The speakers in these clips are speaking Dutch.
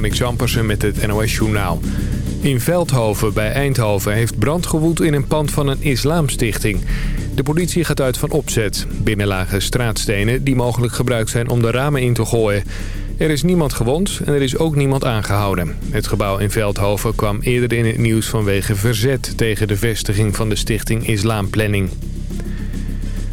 Marnik Zampersen met het NOS Journaal. In Veldhoven bij Eindhoven heeft brand gewoed in een pand van een islamstichting. De politie gaat uit van opzet. Binnen lagen straatstenen die mogelijk gebruikt zijn om de ramen in te gooien. Er is niemand gewond en er is ook niemand aangehouden. Het gebouw in Veldhoven kwam eerder in het nieuws vanwege verzet... tegen de vestiging van de stichting Islamplanning.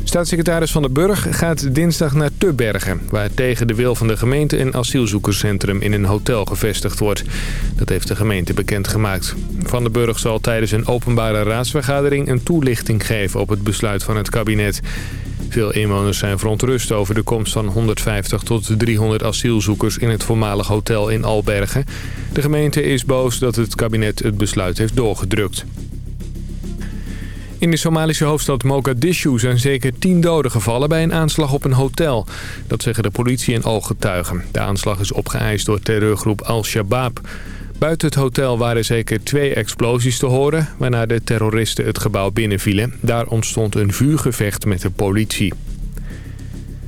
Staatssecretaris Van den Burg gaat dinsdag naar Tubbergen... waar tegen de wil van de gemeente een asielzoekerscentrum in een hotel gevestigd wordt. Dat heeft de gemeente bekendgemaakt. Van den Burg zal tijdens een openbare raadsvergadering een toelichting geven op het besluit van het kabinet. Veel inwoners zijn verontrust over de komst van 150 tot 300 asielzoekers in het voormalig hotel in Albergen. De gemeente is boos dat het kabinet het besluit heeft doorgedrukt. In de Somalische hoofdstad Mogadishu zijn zeker tien doden gevallen bij een aanslag op een hotel. Dat zeggen de politie en ooggetuigen. De aanslag is opgeëist door terreurgroep Al-Shabaab. Buiten het hotel waren zeker twee explosies te horen... waarna de terroristen het gebouw binnenvielen. Daar ontstond een vuurgevecht met de politie.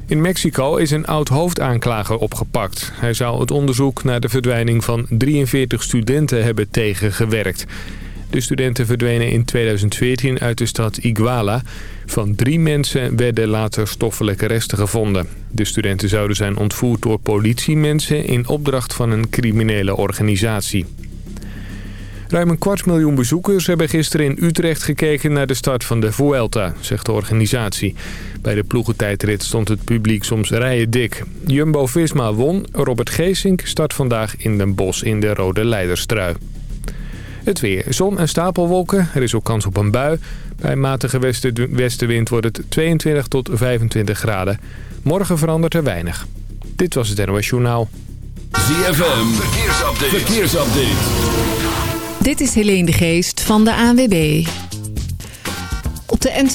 In Mexico is een oud hoofdaanklager opgepakt. Hij zou het onderzoek naar de verdwijning van 43 studenten hebben tegengewerkt. De studenten verdwenen in 2014 uit de stad Iguala. Van drie mensen werden later stoffelijke resten gevonden. De studenten zouden zijn ontvoerd door politiemensen in opdracht van een criminele organisatie. Ruim een kwart miljoen bezoekers hebben gisteren in Utrecht gekeken naar de start van de Vuelta, zegt de organisatie. Bij de ploegentijdrit stond het publiek soms rijen dik. Jumbo-Visma won, Robert Geesink start vandaag in Den Bosch in de rode leiderstrui. Het weer. Zon en stapelwolken. Er is ook kans op een bui. Bij matige westenwind wordt het 22 tot 25 graden. Morgen verandert er weinig. Dit was het NOS Journaal. ZFM. Verkeersupdate. Verkeersupdate. Dit is Helene de Geest van de ANWB. Op de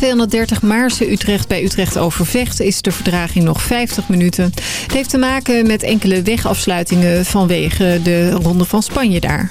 N230 Maarse Utrecht bij Utrecht Overvecht is de verdraging nog 50 minuten. Het heeft te maken met enkele wegafsluitingen vanwege de Ronde van Spanje daar.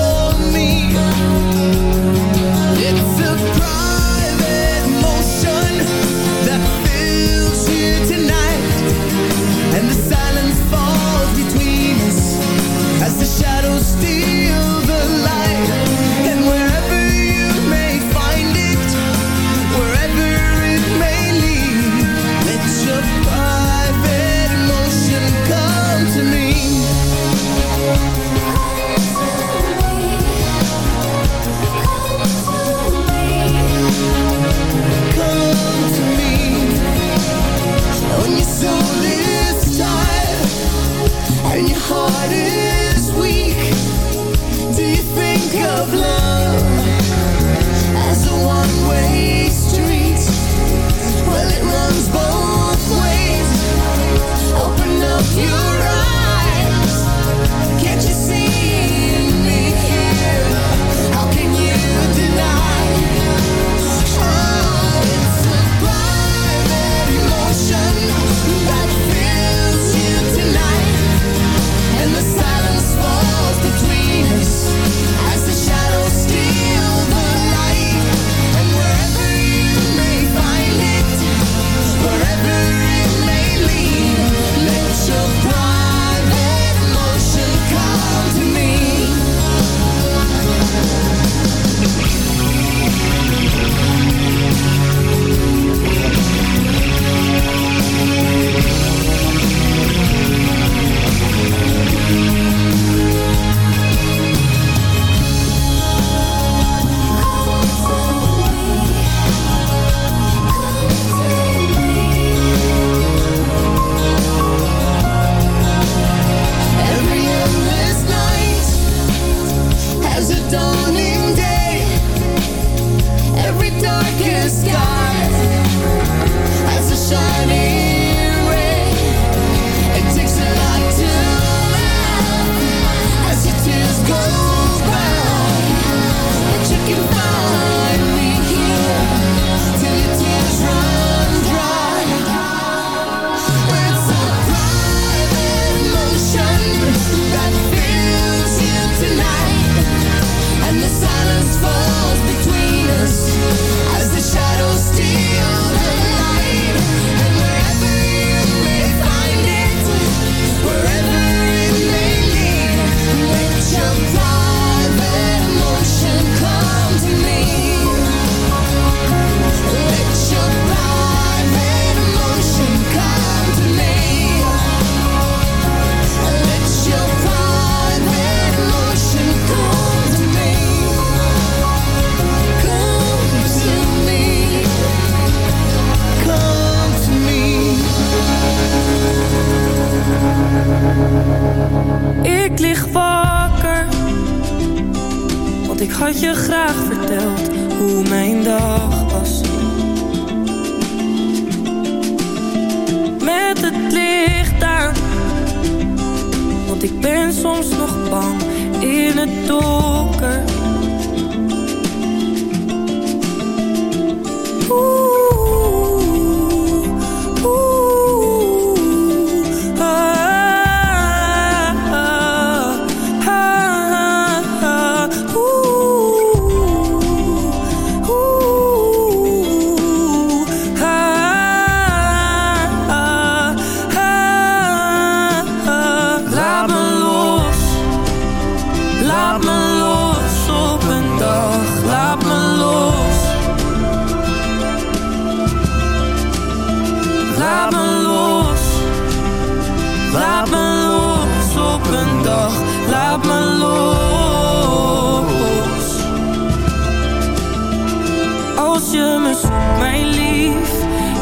Als je me zoekt, mijn lief,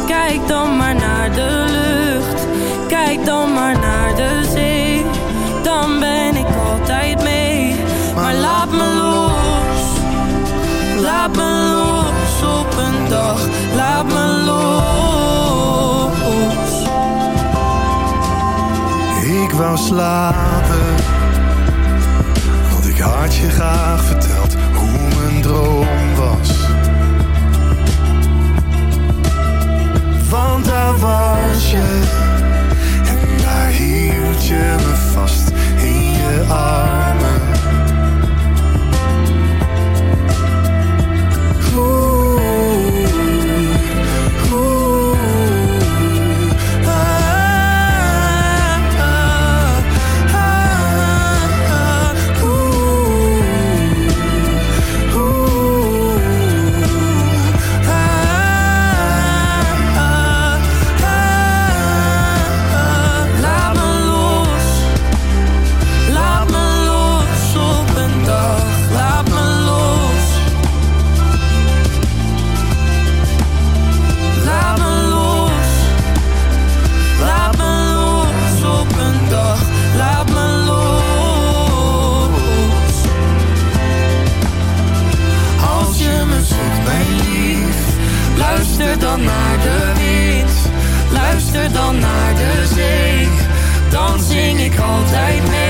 kijk dan maar naar de lucht. Kijk dan maar naar de zee, dan ben ik altijd mee. Maar laat me los, laat me los op een dag, laat me los. Ik wou slapen, want ik had je graag verteld je? En daar hield je me vast in je arm. dan naar de zee. Dan zing ik altijd mee.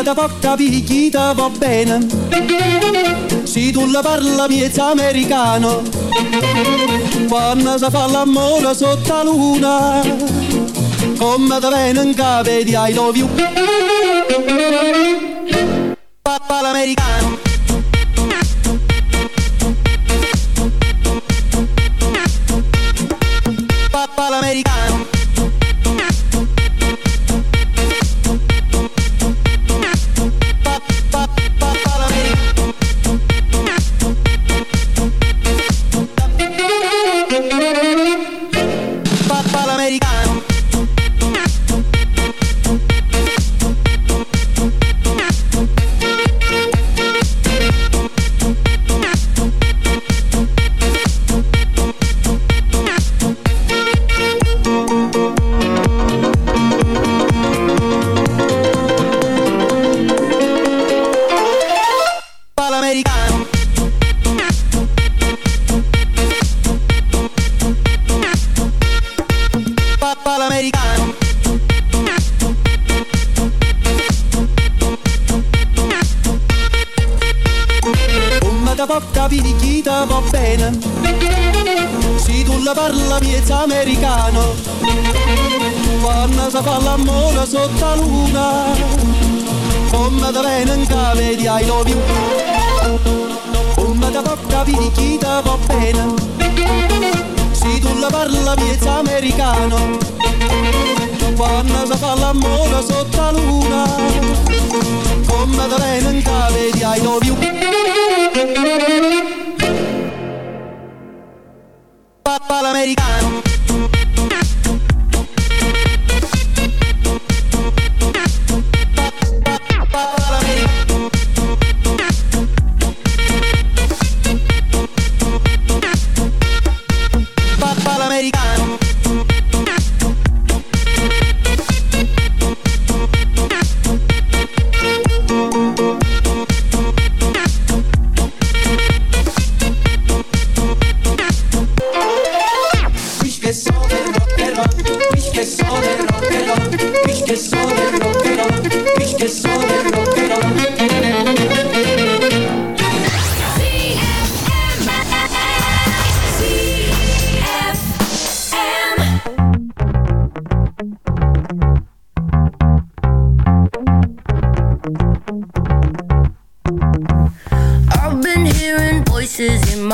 Da da porta picchita va bene. Si tu la parla miezza americano, quando si fa l'amore sotto la luna, come da bene in capo di I love you.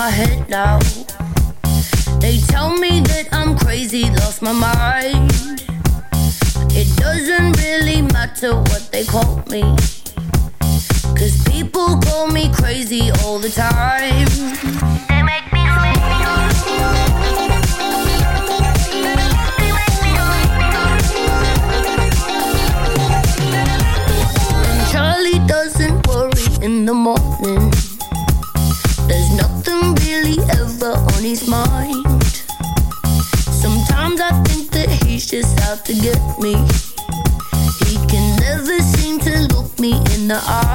My head now. They tell me that I'm crazy, lost my mind. It doesn't really matter what they call me. Cause people call me crazy all the time. They make me And Charlie doesn't worry in the morning. His mind. Sometimes I think that he's just out to get me. He can never seem to look me in the eyes.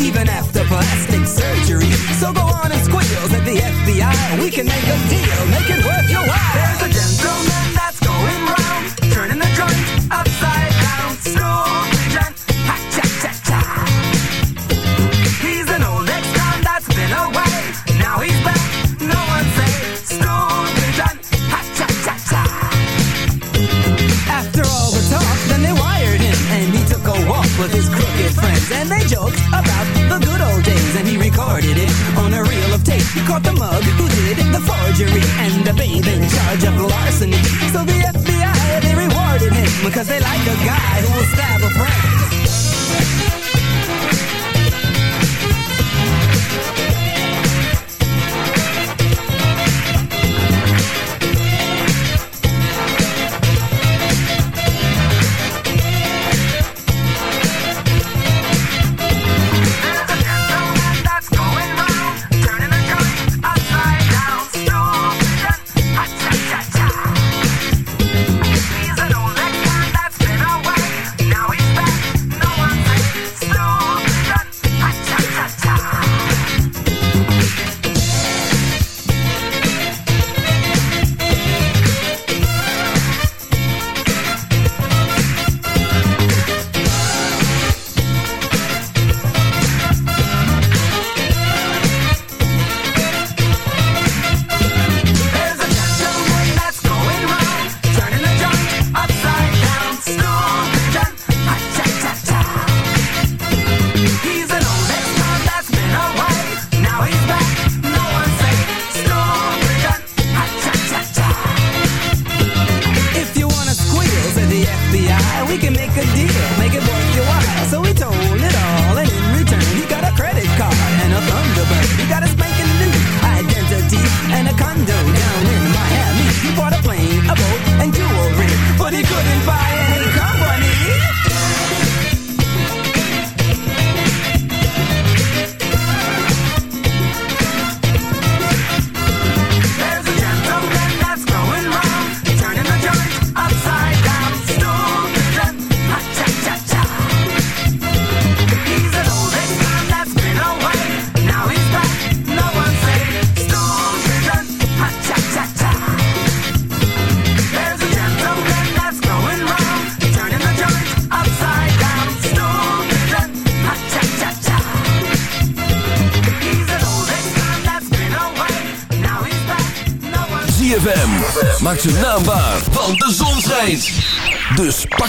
even after plastic surgery. So go on and squeal at the FBI. We can make a deal. Make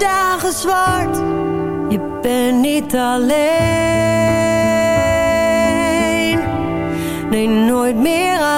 dagen zwart. Je bent niet alleen. Nee, nooit meer.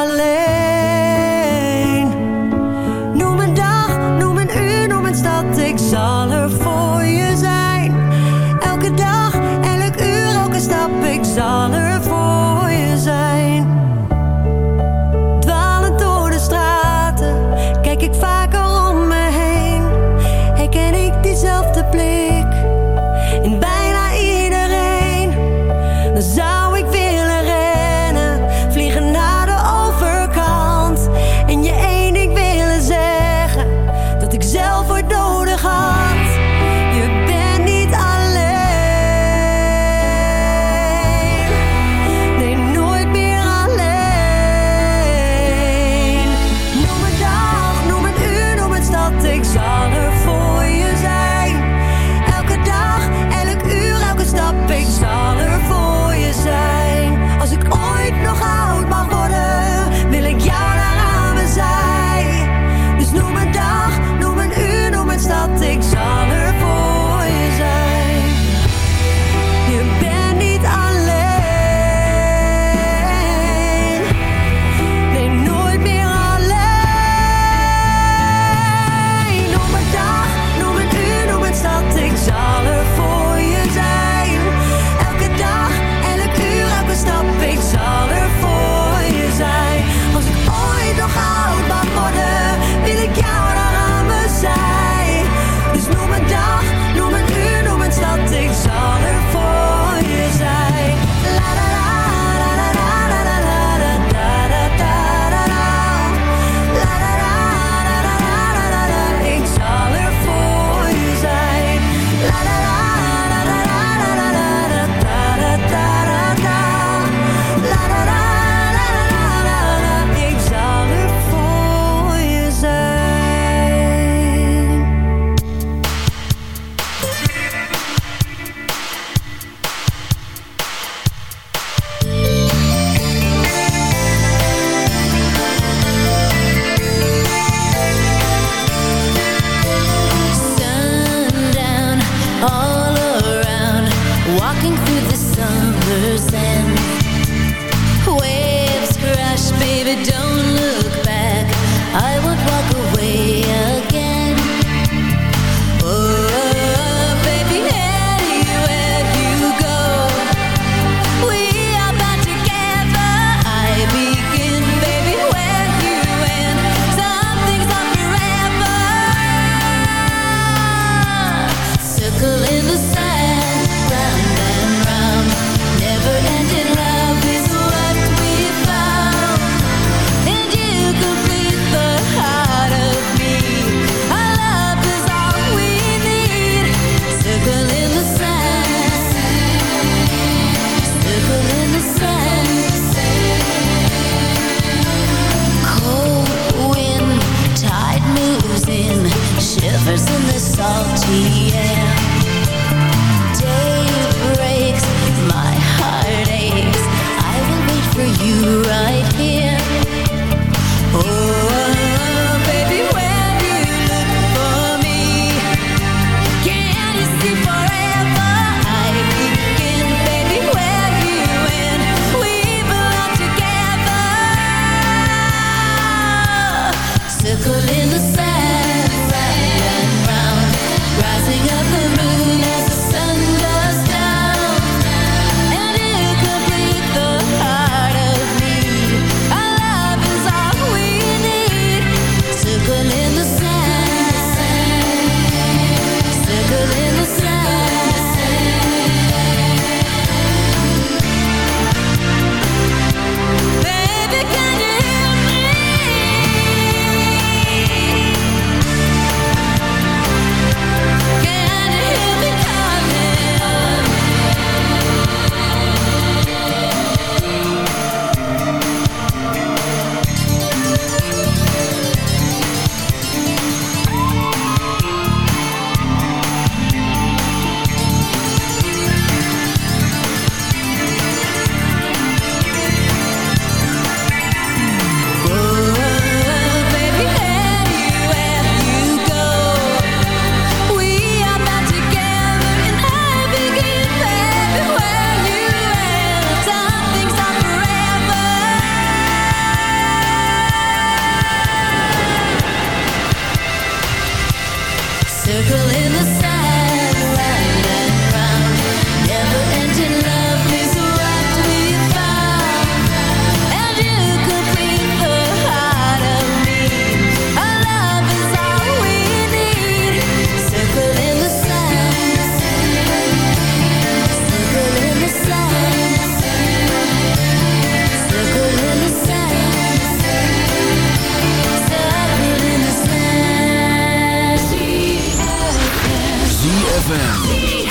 ZFM.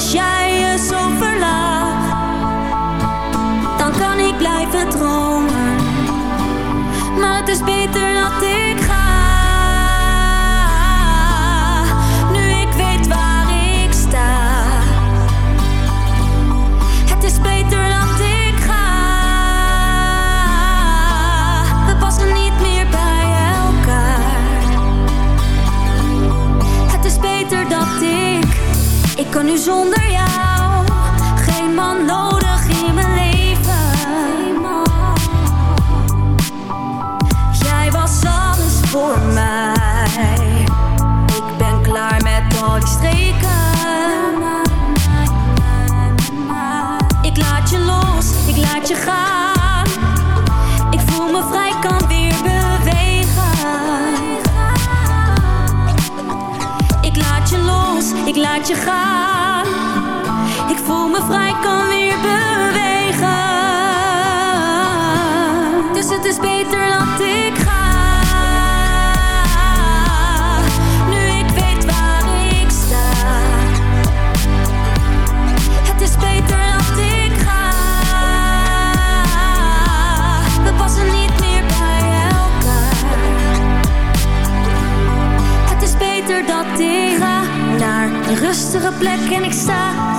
Doet, als zonder vrij, kan weer bewegen. Dus het is beter dat ik ga. Nu ik weet waar ik sta. Het is beter dat ik ga. We passen niet meer bij elkaar. Het is beter dat ik ga naar een rustige plek en ik sta